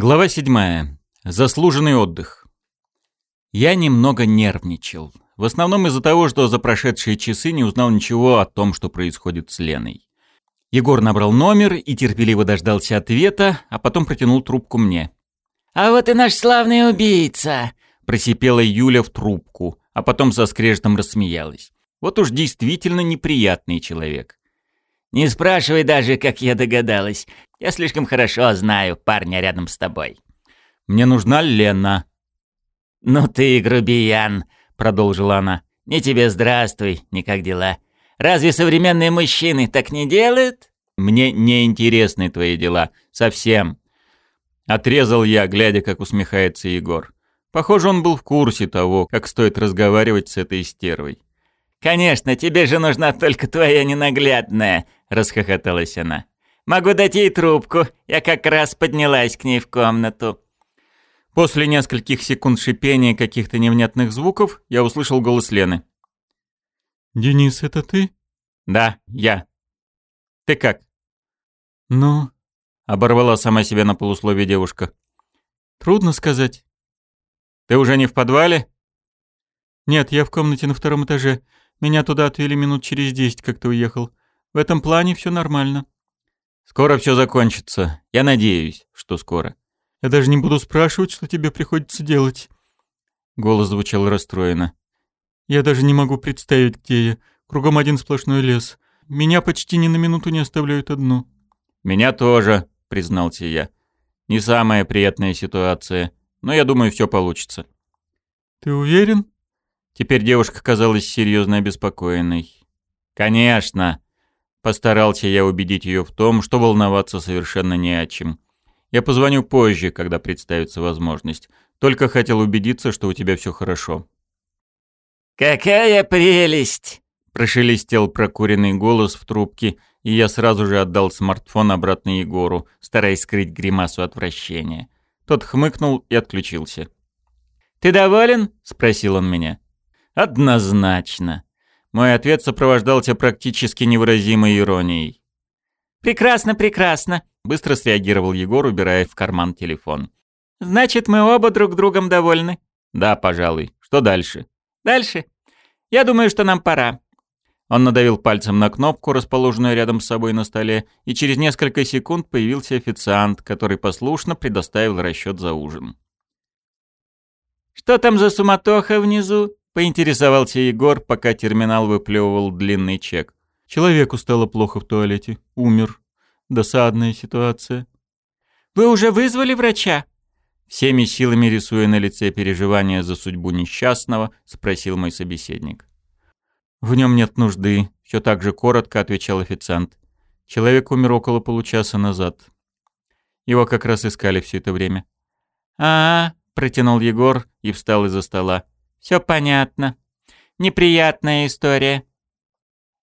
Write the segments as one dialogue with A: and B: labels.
A: Глава 7. Заслуженный отдых. Я немного нервничал. В основном из-за того, что за прошедшие часы не узнал ничего о том, что происходит с Леной. Егор набрал номер и терпеливо дождался ответа, а потом протянул трубку мне.
B: «А вот и наш славный убийца!»
A: Просипела Юля в трубку, а потом со скрежетом рассмеялась. Вот уж действительно неприятный человек.
B: «Не спрашивай даже, как я догадалась. Я слишком хорошо знаю парня рядом с тобой».
A: «Мне нужна Лена».
B: «Ну ты грубиян», — продолжила она. «Не тебе здравствуй, ни как дела. Разве современные мужчины так не делают?»
A: «Мне не интересны твои дела. Совсем». Отрезал я, глядя, как усмехается Егор. Похоже, он был в курсе того, как стоит разговаривать с этой стервой.
B: «Конечно, тебе же нужна только твоя ненаглядная», — расхохоталась она. «Могу дать ей трубку. Я как раз поднялась к ней в комнату».
A: После нескольких секунд шипения каких-то невнятных звуков я услышал голос Лены.
C: «Денис, это ты?»
A: «Да, я. Ты как?»
C: «Ну?»
A: — оборвала сама себя на полусловие девушка.
C: «Трудно сказать».
A: «Ты уже не в подвале?»
C: «Нет, я в комнате на втором этаже. Меня туда отвели минут через десять, как ты уехал. В этом плане все нормально.
A: Скоро все закончится. Я надеюсь, что скоро.
C: Я даже не буду спрашивать, что тебе приходится делать.
A: Голос звучал расстроенно.
C: Я даже не могу представить, где я. Кругом один сплошной лес. Меня почти ни на минуту не оставляют одну.
A: Меня тоже, признался я. Не самая приятная ситуация, но я думаю, все получится.
C: Ты уверен?
A: Теперь девушка казалась серьезно обеспокоенной. «Конечно!» Постарался я убедить ее в том, что волноваться совершенно не о чем. Я позвоню позже, когда представится возможность. Только хотел убедиться, что у тебя все хорошо.
B: «Какая прелесть!» – прошелестел прокуренный голос в трубке, и я сразу же отдал смартфон обратно Егору, стараясь скрыть гримасу отвращения. Тот хмыкнул и отключился. «Ты доволен?» – спросил он меня.
A: Однозначно. Мой ответ сопровождался практически невыразимой иронией.
B: «Прекрасно, прекрасно», — быстро среагировал Егор, убирая в карман телефон. «Значит, мы оба друг другом довольны?»
A: «Да, пожалуй. Что дальше?»
B: «Дальше? Я думаю, что нам пора».
A: Он надавил пальцем на кнопку, расположенную рядом с собой на столе, и через несколько секунд появился официант, который послушно предоставил расчет за ужин.
B: «Что там за суматоха внизу?»
A: Поинтересовался Егор, пока терминал выплевывал длинный чек.
C: Человеку стало плохо в туалете. Умер. Досадная ситуация.
B: «Вы уже вызвали врача?»
A: Всеми силами рисуя на лице переживания за судьбу несчастного, спросил мой собеседник. «В нем нет нужды», — все так же коротко отвечал официант. Человек умер около получаса назад. Его как раз искали все это время.
B: «А-а», — протянул Егор и встал из-за стола. Все понятно. Неприятная история.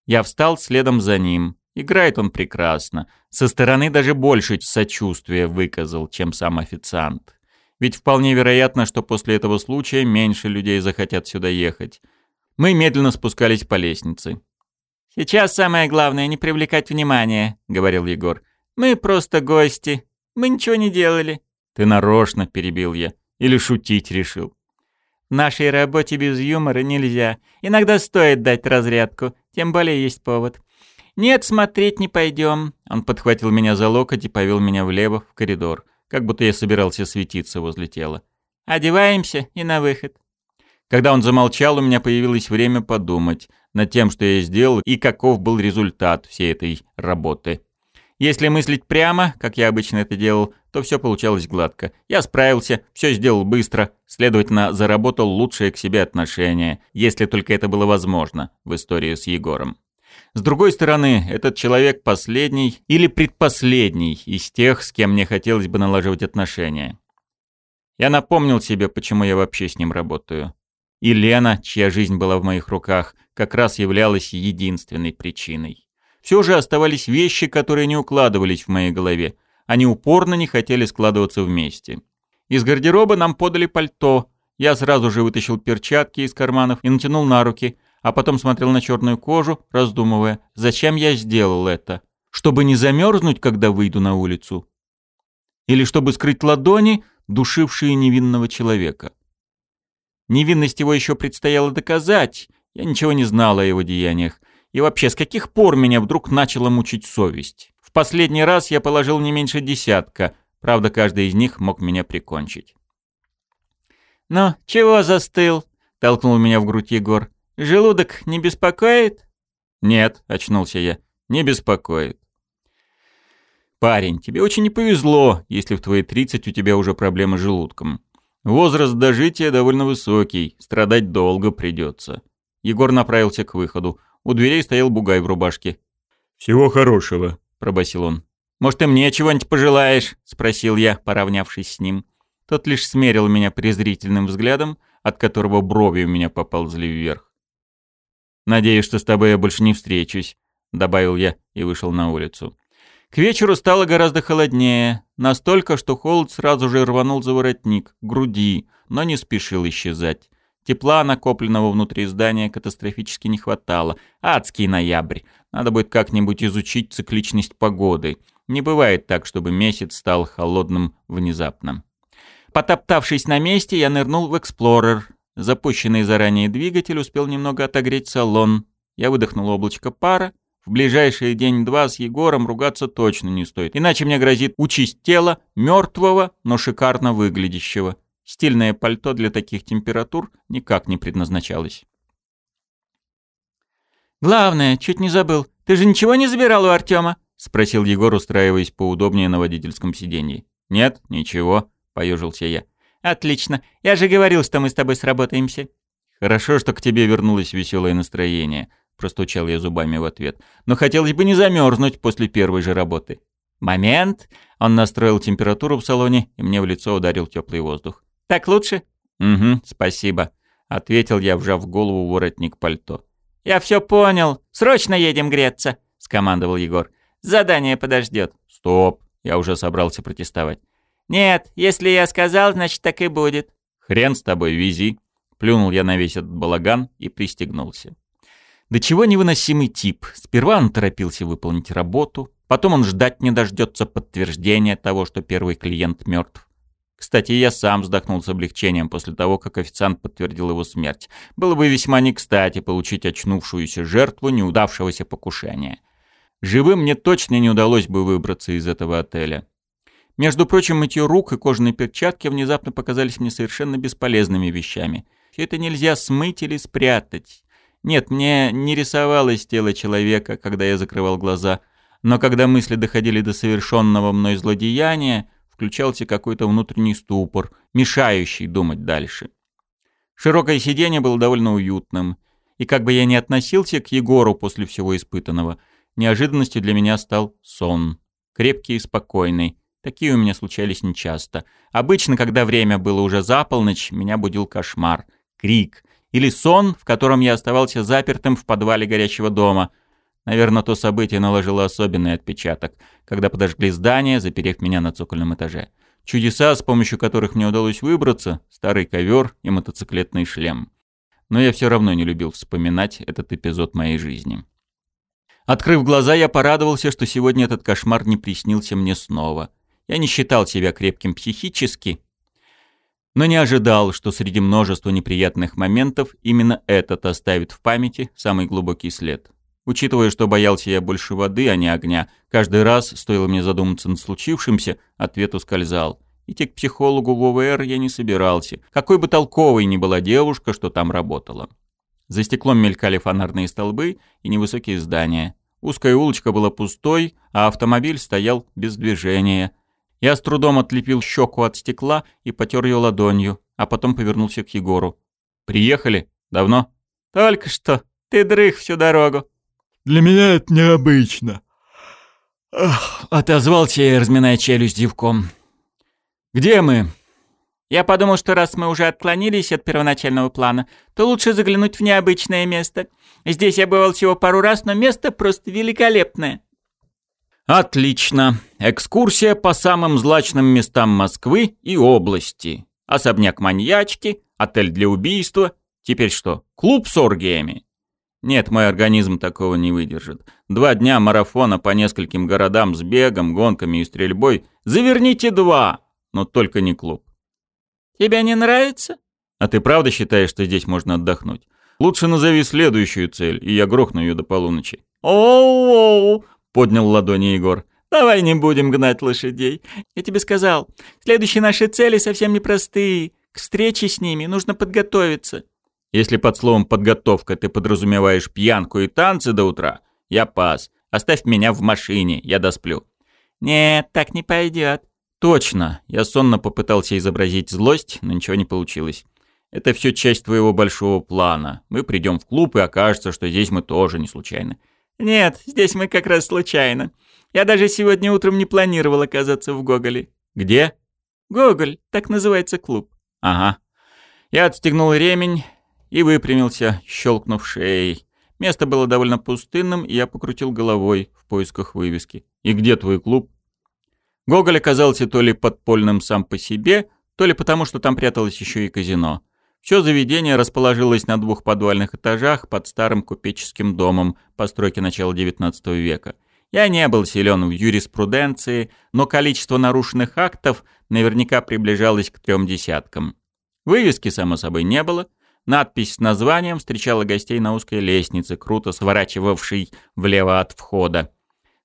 A: Я встал следом за ним. Играет он прекрасно. Со стороны даже больше сочувствия выказал, чем сам официант. Ведь вполне вероятно, что после этого случая меньше людей захотят сюда ехать. Мы медленно спускались по лестнице.
B: «Сейчас самое главное — не привлекать внимания», — говорил Егор. «Мы просто гости. Мы ничего не делали».
A: «Ты нарочно», — перебил я. «Или шутить решил».
B: Нашей работе без юмора нельзя. Иногда стоит дать разрядку, тем более есть повод. Нет, смотреть не пойдем.
A: Он подхватил меня за локоть и повел меня влево в коридор, как будто я собирался светиться возле тела.
B: Одеваемся и на выход.
A: Когда он замолчал, у меня появилось время подумать над тем, что я сделал и каков был результат всей этой работы. Если мыслить прямо, как я обычно это делал, то все получалось гладко. Я справился, все сделал быстро, следовательно, заработал лучшее к себе отношение, если только это было возможно в истории с Егором. С другой стороны, этот человек последний или предпоследний из тех, с кем мне хотелось бы налаживать отношения. Я напомнил себе, почему я вообще с ним работаю. И Лена, чья жизнь была в моих руках, как раз являлась единственной причиной. Все же оставались вещи, которые не укладывались в моей голове. Они упорно не хотели складываться вместе. Из гардероба нам подали пальто. Я сразу же вытащил перчатки из карманов и натянул на руки, а потом смотрел на черную кожу, раздумывая, зачем я сделал это. Чтобы не замерзнуть, когда выйду на улицу. Или чтобы скрыть ладони, душившие невинного человека. Невинность его еще предстояло доказать, я ничего не знала о его деяниях. И вообще, с каких пор меня вдруг начала мучить совесть? Последний раз я положил не меньше десятка, правда, каждый из них мог меня прикончить.
B: «Ну, чего застыл?» — толкнул меня в грудь Егор. «Желудок не беспокоит?»
A: «Нет», — очнулся я, — «не беспокоит». «Парень, тебе очень не повезло, если в твои тридцать у тебя уже проблемы с желудком. Возраст дожития довольно высокий, страдать долго придется. Егор направился к выходу. У дверей стоял бугай в рубашке.
C: «Всего хорошего», —
A: пробасил он. «Может, ты мне чего-нибудь пожелаешь?» — спросил я, поравнявшись с ним. Тот лишь смерил меня презрительным взглядом, от которого брови у меня поползли вверх. «Надеюсь, что с тобой я больше не встречусь», — добавил я и вышел на улицу. К вечеру стало гораздо холоднее, настолько, что холод сразу же рванул за воротник, груди, но не спешил исчезать. Тепла, накопленного внутри здания, катастрофически не хватало. Адский ноябрь. Надо будет как-нибудь изучить цикличность погоды. Не бывает так, чтобы месяц стал холодным внезапно. Потоптавшись на месте, я нырнул в «Эксплорер». Запущенный заранее двигатель успел немного отогреть салон. Я выдохнул облачко пара. В ближайшие день-два с Егором ругаться точно не стоит, иначе мне грозит участь тела мертвого, но шикарно выглядящего. Стильное пальто для таких температур никак не предназначалось.
B: «Главное, чуть не забыл. Ты же ничего не забирал у Артема?» — спросил Егор, устраиваясь поудобнее на водительском сиденье.
A: «Нет, ничего», — поежился я.
B: «Отлично. Я же говорил, что мы с тобой сработаемся».
A: «Хорошо, что к тебе вернулось веселое настроение», — простучал я зубами в ответ. «Но хотелось бы не замерзнуть после первой же работы».
B: «Момент!» — он настроил температуру в салоне, и мне в лицо ударил теплый воздух. Так лучше?»
A: «Угу, спасибо», — ответил я, вжав голову в воротник пальто.
B: «Я все понял. Срочно едем греться», — скомандовал Егор. «Задание подождет».
A: «Стоп!» — я уже собрался протестовать.
B: «Нет, если я сказал, значит так и будет».
A: «Хрен с тобой, вези». Плюнул я на весь этот балаган и пристегнулся. До чего невыносимый тип. Сперва он торопился выполнить работу, потом он ждать не дождется подтверждения того, что первый клиент мертв. Кстати, я сам вздохнул с облегчением после того, как официант подтвердил его смерть. Было бы весьма не кстати получить очнувшуюся жертву неудавшегося покушения. Живым мне точно не удалось бы выбраться из этого отеля. Между прочим, мытье рук и кожаные перчатки внезапно показались мне совершенно бесполезными вещами. Все это нельзя смыть или спрятать. Нет, мне не рисовалось тело человека, когда я закрывал глаза, но когда мысли доходили до совершенного мной злодеяния, включался какой-то внутренний ступор, мешающий думать дальше. Широкое сиденье было довольно уютным, и как бы я ни относился к Егору после всего испытанного, неожиданностью для меня стал сон. Крепкий и спокойный. Такие у меня случались нечасто. Обычно, когда время было уже за полночь, меня будил кошмар, крик или сон, в котором я оставался запертым в подвале горящего дома — Наверное, то событие наложило особенный отпечаток, когда подожгли здание, заперев меня на цокольном этаже. Чудеса, с помощью которых мне удалось выбраться, старый ковер и мотоциклетный шлем. Но я все равно не любил вспоминать этот эпизод моей жизни. Открыв глаза, я порадовался, что сегодня этот кошмар не приснился мне снова. Я не считал себя крепким психически, но не ожидал, что среди множества неприятных моментов именно этот оставит в памяти самый глубокий след. Учитывая, что боялся я больше воды, а не огня, каждый раз, стоило мне задуматься над случившимся, ответ ускользал. Идти к психологу в ОВР я не собирался, какой бы толковой ни была девушка, что там работала. За стеклом мелькали фонарные столбы и невысокие здания. Узкая улочка была пустой, а автомобиль стоял без движения. Я с трудом отлепил щеку от стекла и потер ее ладонью, а потом повернулся к Егору. «Приехали? Давно?»
B: «Только что. Ты дрых всю дорогу».
C: Для меня это необычно.
A: Ах, отозвался я, разминая челюсть зевком. Где мы?
B: Я подумал, что раз мы уже отклонились от первоначального плана, то лучше заглянуть в необычное место. Здесь я бывал всего пару раз, но место просто великолепное.
A: Отлично. Экскурсия по самым злачным местам Москвы и области. Особняк маньячки, отель для убийства. Теперь что, клуб с оргиями? Нет, мой организм такого не выдержит. Два дня марафона по нескольким городам с бегом, гонками и стрельбой. Заверните два! Но только не клуб.
B: Тебе не нравится?
A: А ты правда считаешь, что здесь можно отдохнуть? Лучше назови следующую цель, и я грохну ее до полуночи.
B: Оу!
A: поднял ладони Егор.
B: Давай не будем гнать лошадей. Я тебе сказал, следующие наши цели совсем непростые. К встрече с ними нужно подготовиться.
A: Если под словом «подготовка» ты подразумеваешь пьянку и танцы до утра, я пас. Оставь меня в машине, я досплю.
B: Нет, так не пойдет.
A: Точно. Я сонно попытался изобразить злость, но ничего не получилось. Это все часть твоего большого плана. Мы придем в клуб, и окажется, что здесь мы тоже не случайно.
B: Нет, здесь мы как раз случайно. Я даже сегодня утром не планировал оказаться в Гоголе.
A: Где?
B: Гоголь, так называется клуб.
A: Ага. Я отстегнул ремень и выпрямился, щелкнув шеей. Место было довольно пустынным, и я покрутил головой в поисках вывески. «И где твой клуб?» Гоголь оказался то ли подпольным сам по себе, то ли потому, что там пряталось еще и казино. Все заведение расположилось на двух подвальных этажах под старым купеческим домом постройки начала XIX века. Я не был силен в юриспруденции, но количество нарушенных актов наверняка приближалось к трем десяткам. Вывески, само собой, не было. Надпись с названием встречала гостей на узкой лестнице, круто сворачивавшей влево от входа.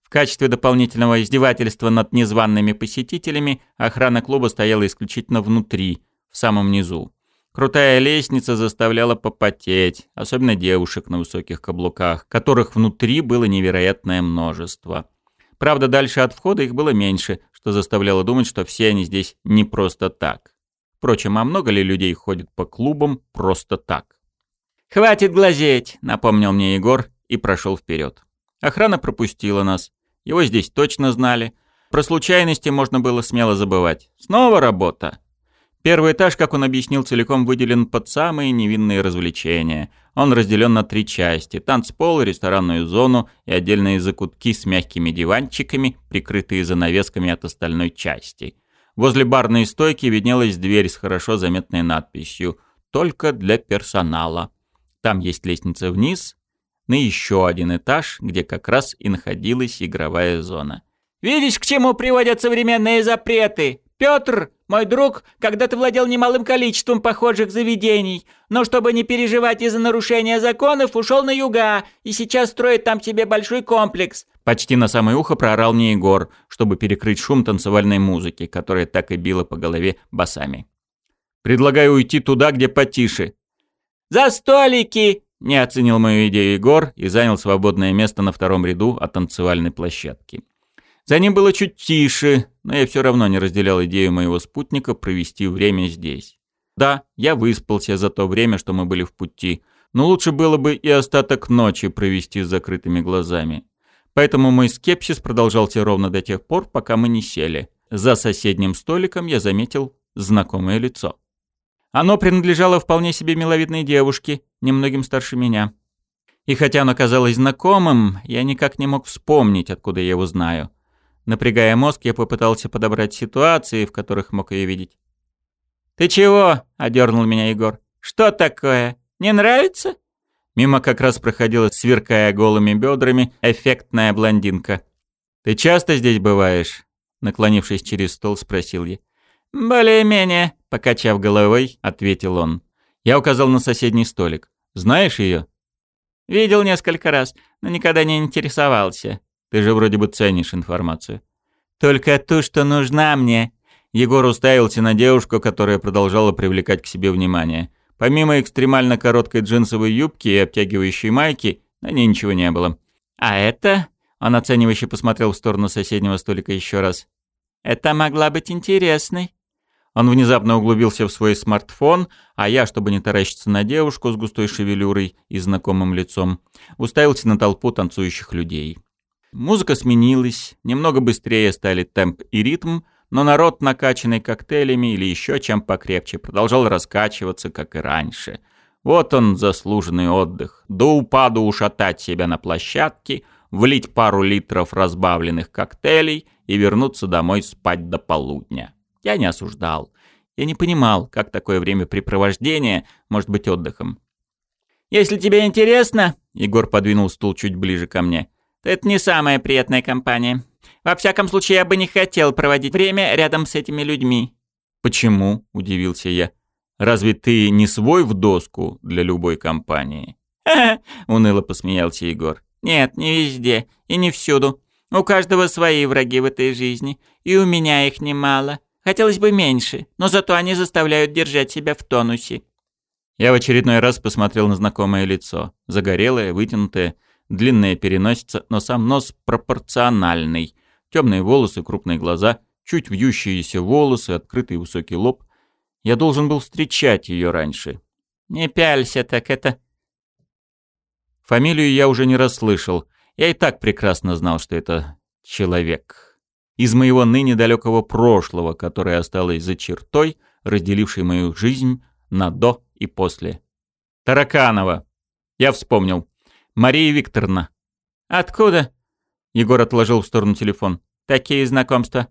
A: В качестве дополнительного издевательства над незваными посетителями охрана клуба стояла исключительно внутри, в самом низу. Крутая лестница заставляла попотеть, особенно девушек на высоких каблуках, которых внутри было невероятное множество. Правда, дальше от входа их было меньше, что заставляло думать, что все они здесь не просто так. Впрочем, а много ли людей ходит по клубам просто так?
B: «Хватит глазеть», — напомнил мне Егор и прошел вперед.
A: Охрана пропустила нас. Его здесь точно знали. Про случайности можно было смело забывать. Снова работа. Первый этаж, как он объяснил, целиком выделен под самые невинные развлечения. Он разделен на три части – танцпол, ресторанную зону и отдельные закутки с мягкими диванчиками, прикрытые занавесками от остальной части. Возле барной стойки виднелась дверь с хорошо заметной надписью «Только для персонала». Там есть лестница вниз, на еще один этаж, где как раз и находилась игровая зона.
B: «Видишь, к чему приводят современные запреты? Петр, мой друг, когда-то владел немалым количеством похожих заведений, но чтобы не переживать из-за нарушения законов, ушел на юга и сейчас строит там себе большой комплекс».
A: Почти на самое ухо проорал мне Егор, чтобы перекрыть шум танцевальной музыки, которая так и била по голове басами. «Предлагаю уйти туда, где потише».
B: «За столики!»
A: — не оценил мою идею Егор и занял свободное место на втором ряду от танцевальной площадки. За ним было чуть тише, но я все равно не разделял идею моего спутника провести время здесь. Да, я выспался за то время, что мы были в пути, но лучше было бы и остаток ночи провести с закрытыми глазами. Поэтому мой скепсис продолжался ровно до тех пор, пока мы не сели. За соседним столиком я заметил знакомое лицо. Оно принадлежало вполне себе миловидной девушке, немногим старше меня. И хотя оно казалось знакомым, я никак не мог вспомнить, откуда я его знаю. Напрягая мозг, я попытался подобрать ситуации, в которых мог ее видеть.
B: «Ты чего?» — одернул меня Егор. «Что такое? Не нравится?»
A: Мимо как раз проходила, сверкая голыми бедрами, эффектная блондинка. «Ты часто здесь бываешь?» Наклонившись через стол, спросил я.
B: «Более-менее», — покачав головой,
A: ответил он. Я указал на соседний столик. «Знаешь ее?»
B: «Видел несколько раз, но никогда не интересовался».
A: Ты же вроде бы ценишь информацию.
B: Только ту, что нужна мне.
A: Егор уставился на девушку, которая продолжала привлекать к себе внимание. Помимо экстремально короткой джинсовой юбки и обтягивающей майки, на ней ничего не было.
B: А это...
A: Он оценивающе посмотрел в сторону соседнего столика еще раз.
B: «Это могла быть интересной».
A: Он внезапно углубился в свой смартфон, а я, чтобы не таращиться на девушку с густой шевелюрой и знакомым лицом, уставился на толпу танцующих людей. Музыка сменилась, немного быстрее стали темп и ритм, но народ, накачанный коктейлями или еще чем покрепче, продолжал раскачиваться, как и раньше. Вот он, заслуженный отдых. До упаду ушатать себя на площадке, влить пару литров разбавленных коктейлей и вернуться домой спать до полудня. Я не осуждал. Я не понимал, как такое времяпрепровождение может быть отдыхом.
B: Если тебе интересно, Егор подвинул стул чуть ближе ко мне. То это не самая приятная компания. Во всяком случае, я бы не хотел проводить время рядом с этими людьми.
A: Почему? удивился я. Разве ты не свой в доску для любой компании?
B: уныло посмеялся Егор. Нет, не везде и не всюду. У каждого свои враги в этой жизни, и у меня их немало. Хотелось бы меньше, но зато они заставляют держать себя в тонусе.
A: Я в очередной раз посмотрел на знакомое лицо. Загорелое, вытянутое, длинная переносица, но сам нос пропорциональный. Темные волосы, крупные глаза, чуть вьющиеся волосы, открытый высокий лоб. Я должен был встречать ее раньше.
B: «Не пялься так, это...»
A: Фамилию я уже не расслышал. Я и так прекрасно знал, что это человек. Из моего ныне далекого прошлого, которое осталось за чертой, разделившей мою жизнь на «до» и после. Тараканова. Я вспомнил. Мария Викторовна.
B: Откуда?
A: Егор отложил в сторону телефон.
B: Такие знакомства.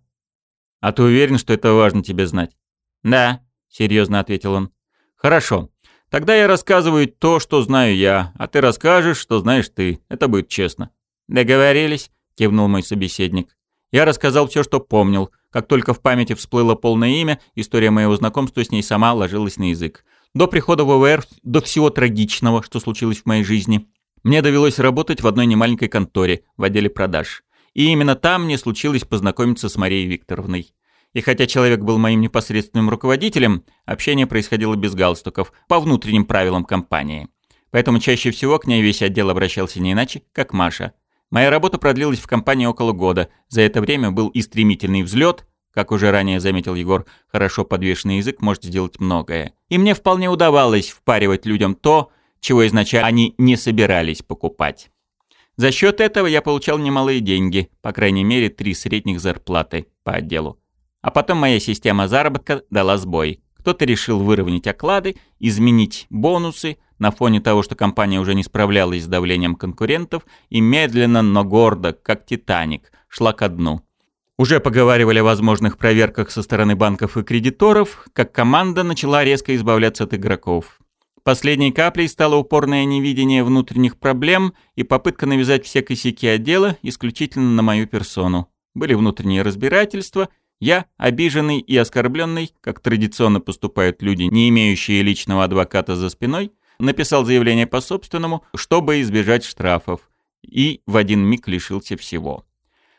A: А ты уверен, что это важно тебе знать?
B: Да,
A: серьезно ответил он. Хорошо. Тогда я рассказываю то, что знаю я, а ты расскажешь, что знаешь ты. Это будет честно.
B: Договорились,
A: кивнул мой собеседник. Я рассказал все, что помнил. Как только в памяти всплыло полное имя, история моего знакомства с ней сама ложилась на язык. До прихода в ВВР, до всего трагичного, что случилось в моей жизни, мне довелось работать в одной немаленькой конторе, в отделе продаж. И именно там мне случилось познакомиться с Марией Викторовной. И хотя человек был моим непосредственным руководителем, общение происходило без галстуков, по внутренним правилам компании. Поэтому чаще всего к ней весь отдел обращался не иначе, как Маша. Моя работа продлилась в компании около года. За это время был и стремительный взлет, как уже ранее заметил Егор, хорошо подвешенный язык может сделать многое. И мне вполне удавалось впаривать людям то, чего изначально они не собирались покупать. За счет этого я получал немалые деньги, по крайней мере, три средних зарплаты по отделу. А потом моя система заработка дала сбой. Кто-то решил выровнять оклады, изменить бонусы на фоне того, что компания уже не справлялась с давлением конкурентов и медленно, но гордо, как «Титаник», шла ко дну. Уже поговаривали о возможных проверках со стороны банков и кредиторов, как команда начала резко избавляться от игроков. Последней каплей стало упорное невидение внутренних проблем и попытка навязать все косяки отдела исключительно на мою персону. Были внутренние разбирательства, я, обиженный и оскорбленный, как традиционно поступают люди, не имеющие личного адвоката за спиной, написал заявление по собственному, чтобы избежать штрафов, и в один миг лишился всего.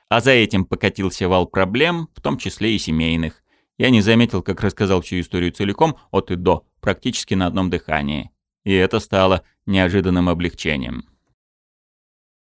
A: А за этим покатился вал проблем, в том числе и семейных. Я не заметил, как рассказал всю историю целиком, от и до, практически на одном дыхании. И это стало неожиданным облегчением.